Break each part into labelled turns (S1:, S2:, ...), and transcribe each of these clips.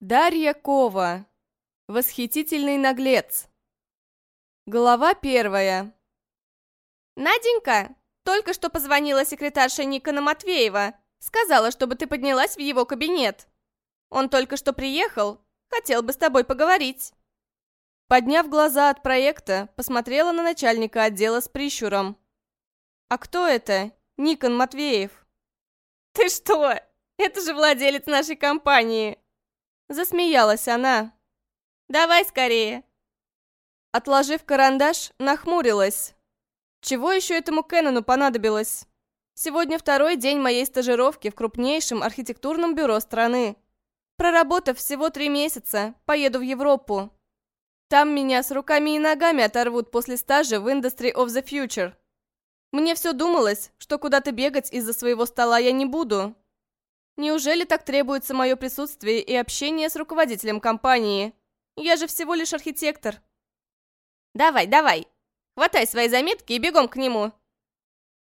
S1: Дарья Кова. Восхитительный наглец. Глава первая.
S2: «Наденька, только что позвонила секретарша Никона Матвеева. Сказала, чтобы ты поднялась в его кабинет. Он только что приехал, хотел бы с тобой поговорить».
S1: Подняв глаза от проекта, посмотрела на начальника отдела с прищуром. «А кто это? Никон Матвеев?»
S2: «Ты что? Это же владелец нашей компании!»
S1: Засмеялась она.
S2: «Давай скорее!»
S1: Отложив карандаш, нахмурилась. Чего еще этому Кэнону понадобилось? Сегодня второй день моей стажировки в крупнейшем архитектурном бюро страны. Проработав всего три месяца, поеду в Европу. Там меня с руками и ногами оторвут после стажа в Industry of the Future. Мне все думалось, что куда-то бегать из-за своего стола я не буду, Неужели так требуется мое присутствие и общение с руководителем компании? Я же всего лишь архитектор.
S2: Давай, давай. Хватай свои заметки и бегом к нему.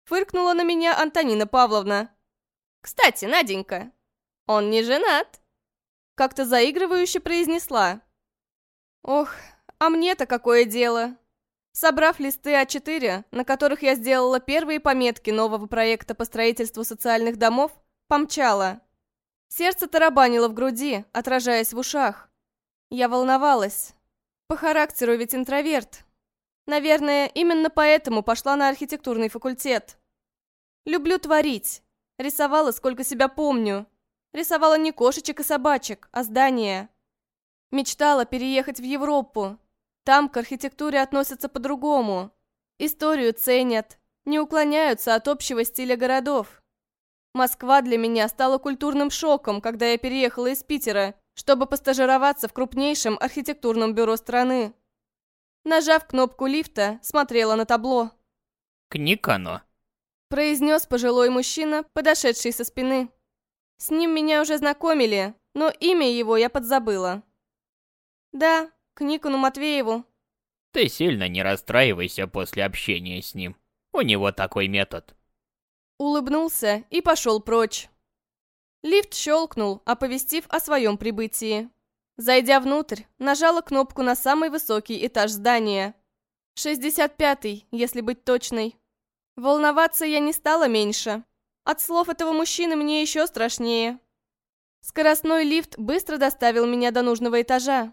S1: Фыркнула на меня Антонина Павловна.
S2: Кстати, Наденька, он не женат.
S1: Как-то заигрывающе произнесла. Ох, а мне-то какое дело? Собрав листы А4, на которых я сделала первые пометки нового проекта по строительству социальных домов, Помчала. Сердце тарабанило в груди, отражаясь в ушах. Я волновалась. По характеру ведь интроверт. Наверное, именно поэтому пошла на архитектурный факультет. Люблю творить. Рисовала, сколько себя помню. Рисовала не кошечек и собачек, а здания. Мечтала переехать в Европу. Там к архитектуре относятся по-другому. Историю ценят, не уклоняются от общего стиля городов. Москва для меня стала культурным шоком, когда я переехала из Питера, чтобы постажироваться в крупнейшем архитектурном бюро страны. Нажав кнопку лифта, смотрела на табло.
S3: «К Никону», —
S1: произнес пожилой мужчина, подошедший со спины. С ним меня уже знакомили, но имя его я подзабыла. «Да, к Никону Матвееву».
S3: «Ты сильно не расстраивайся после общения с ним. У него такой метод.
S1: Улыбнулся и пошел прочь. Лифт щелкнул, оповестив о своем прибытии. Зайдя внутрь, нажала кнопку на самый высокий этаж здания. 65-й, если быть точной. Волноваться я не стала меньше. От слов этого мужчины мне еще страшнее. Скоростной лифт быстро доставил меня до нужного этажа.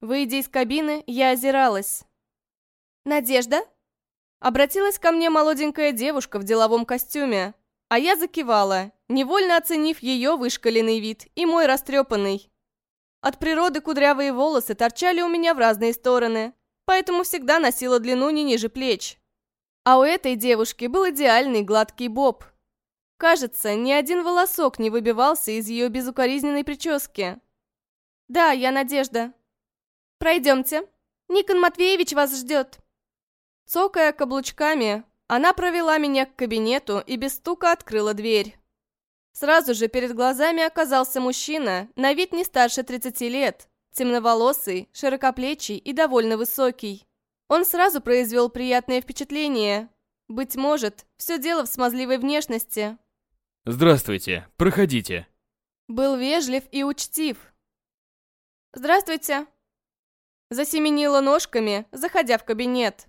S1: Выйдя из кабины, я озиралась. «Надежда?» Обратилась ко мне молоденькая девушка в деловом костюме, а я закивала, невольно оценив ее вышкаленный вид и мой растрепанный. От природы кудрявые волосы торчали у меня в разные стороны, поэтому всегда носила длину не ниже плеч. А у этой девушки был идеальный гладкий боб. Кажется, ни один волосок не выбивался из ее безукоризненной прически. «Да, я Надежда. Пройдемте. Никон Матвеевич вас ждет». Цокая каблучками, она провела меня к кабинету и без стука открыла дверь. Сразу же перед глазами оказался мужчина, на вид не старше 30 лет, темноволосый, широкоплечий и довольно высокий. Он сразу произвел приятное впечатление. Быть может, все дело в смазливой внешности.
S4: «Здравствуйте, проходите».
S1: Был вежлив и учтив. «Здравствуйте». Засеменила ножками, заходя в кабинет.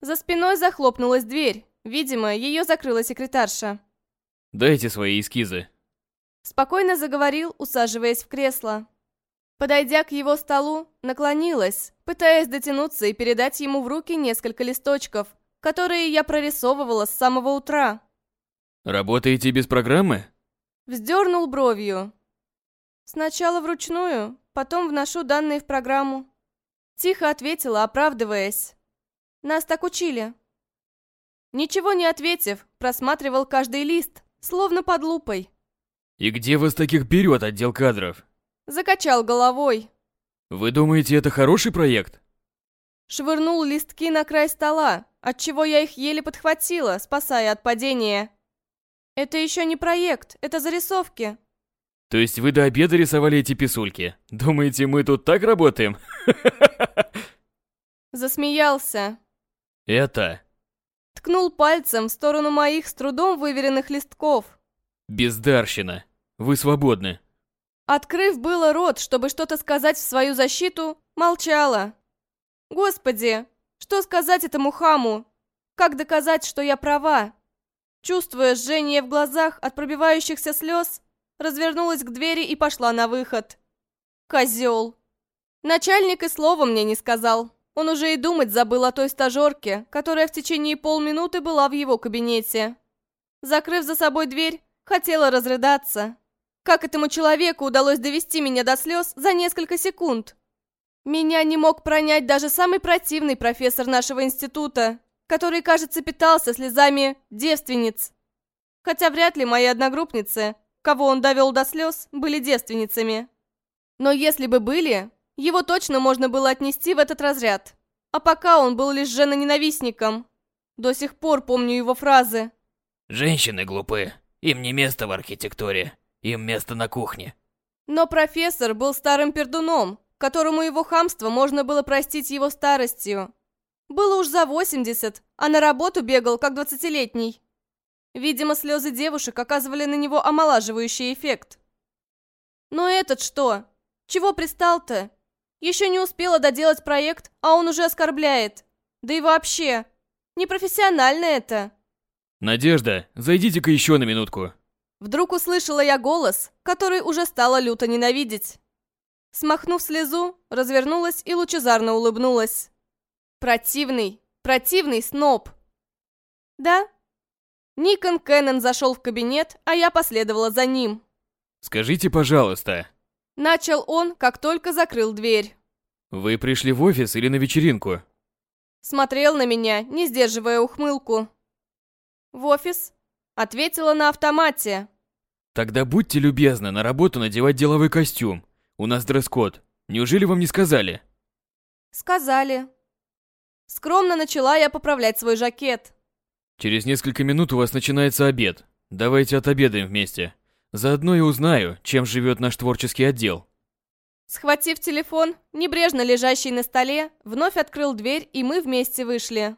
S1: За спиной захлопнулась дверь. Видимо, ее закрыла секретарша.
S4: «Дайте свои эскизы».
S1: Спокойно заговорил, усаживаясь в кресло. Подойдя к его столу, наклонилась, пытаясь дотянуться и передать ему в руки несколько листочков, которые я прорисовывала с самого утра.
S4: «Работаете без программы?»
S1: Вздернул бровью. «Сначала вручную, потом вношу данные в программу». Тихо ответила, оправдываясь. Нас так учили». Ничего не ответив, просматривал каждый лист, словно под лупой.
S4: «И где вас таких берет отдел кадров?»
S1: Закачал головой.
S4: «Вы думаете, это хороший проект?»
S1: Швырнул листки на край стола, отчего я их еле подхватила, спасая от падения. «Это еще не проект, это зарисовки».
S4: «То есть вы до обеда рисовали эти писульки? Думаете, мы тут так работаем?»
S1: Засмеялся.
S4: Это...
S1: Ткнул пальцем в сторону моих с трудом выверенных листков.
S4: Бездарщина. Вы свободны.
S1: Открыв было рот, чтобы что-то сказать в свою защиту, молчала. Господи, что сказать этому хаму? Как доказать, что я права? Чувствуя жжение в глазах от пробивающихся слез, развернулась к двери и пошла на выход. Козел. Начальник и слова мне не сказал. Он уже и думать забыл о той стажерке, которая в течение полминуты была в его кабинете. Закрыв за собой дверь, хотела разрыдаться. Как этому человеку удалось довести меня до слез за несколько секунд? Меня не мог пронять даже самый противный профессор нашего института, который, кажется, питался слезами девственниц. Хотя вряд ли мои одногруппницы, кого он довел до слез, были девственницами. Но если бы были, его точно можно было отнести в этот разряд. А пока он был лишь женоненавистником. До сих пор помню его фразы.
S3: «Женщины глупы. Им не место в архитектуре. Им место на кухне».
S1: Но профессор был старым пердуном, которому его хамство можно было простить его старостью. Было уж за 80, а на работу бегал, как двадцатилетний. Видимо, слезы девушек оказывали на него омолаживающий эффект. Но этот что? Чего пристал-то? Еще не успела доделать проект, а он уже оскорбляет. Да и вообще, непрофессионально это.
S4: Надежда, зайдите-ка еще на минутку.
S1: Вдруг услышала я голос, который уже стала люто ненавидеть. Смахнув слезу, развернулась и лучезарно улыбнулась. Противный, противный сноб. Да? Никон Кеннон зашел в кабинет, а я последовала за ним.
S4: Скажите, пожалуйста,
S1: Начал он, как только закрыл дверь.
S4: вы пришли в офис или на вечеринку?
S1: Смотрел на меня, не сдерживая ухмылку. «В офис?» Ответила на автомате.
S4: Тогда будьте любезны на работу надевать деловой костюм. У нас дресс-код. Неужели вам не сказали?
S1: Сказали. Скромно начала я поправлять свой жакет.
S4: Через несколько минут у вас начинается обед. Давайте отобедаем вместе. Заодно и узнаю, чем живет наш творческий отдел.
S1: Схватив телефон, небрежно лежащий на столе, вновь открыл дверь, и мы вместе вышли.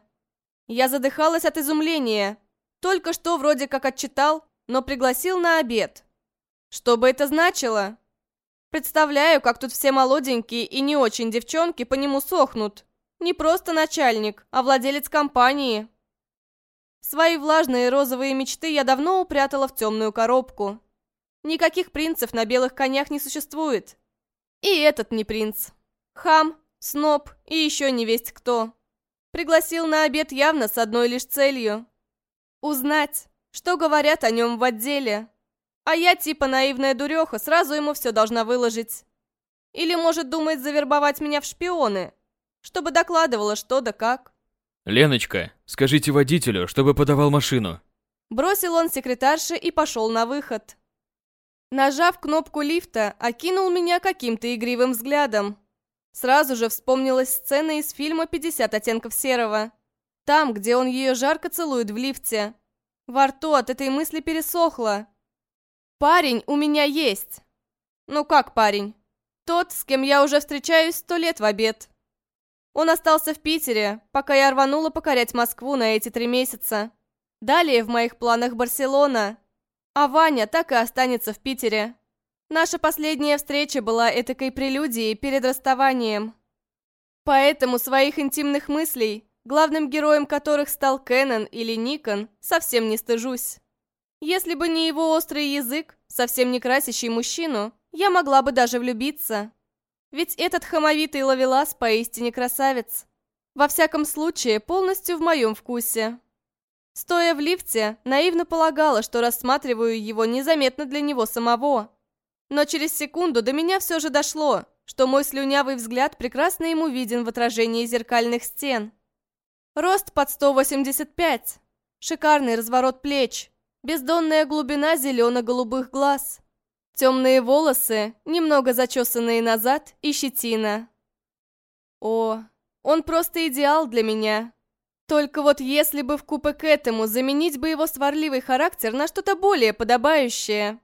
S1: Я задыхалась от изумления. Только что вроде как отчитал, но пригласил на обед. Что бы это значило? Представляю, как тут все молоденькие и не очень девчонки по нему сохнут. Не просто начальник, а владелец компании. Свои влажные розовые мечты я давно упрятала в темную коробку. Никаких принцев на белых конях не существует. И этот не принц. Хам, сноб и еще не весть кто. Пригласил на обед явно с одной лишь целью. Узнать, что говорят о нем в отделе. А я типа наивная дуреха, сразу ему все должна выложить. Или, может, думает завербовать меня в шпионы, чтобы докладывала что да как.
S4: Леночка, скажите водителю, чтобы подавал машину.
S1: Бросил он секретарше и пошел на выход. Нажав кнопку лифта, окинул меня каким-то игривым взглядом. Сразу же вспомнилась сцена из фильма «50 оттенков серого». Там, где он ее жарко целует в лифте. Во рту от этой мысли пересохло. Парень у меня есть. Ну как парень? Тот, с кем я уже встречаюсь сто лет в обед. Он остался в Питере, пока я рванула покорять Москву на эти три месяца. Далее в моих планах Барселона. А Ваня так и останется в Питере. Наша последняя встреча была этакой прелюдией перед расставанием. Поэтому своих интимных мыслей, главным героем которых стал Кэнон или Никон, совсем не стыжусь. Если бы не его острый язык, совсем не красящий мужчину, я могла бы даже влюбиться. Ведь этот хамовитый ловелас поистине красавец. Во всяком случае, полностью в моем вкусе. Стоя в лифте, наивно полагала, что рассматриваю его незаметно для него самого. Но через секунду до меня все же дошло, что мой слюнявый взгляд прекрасно ему виден в отражении зеркальных стен. Рост под 185. Шикарный разворот плеч. Бездонная глубина зелено-голубых глаз. Темные волосы, немного зачесанные назад и щетина. О, он просто идеал для меня. Только вот если бы в купе к этому заменить бы его сварливый характер на что-то более подобающее,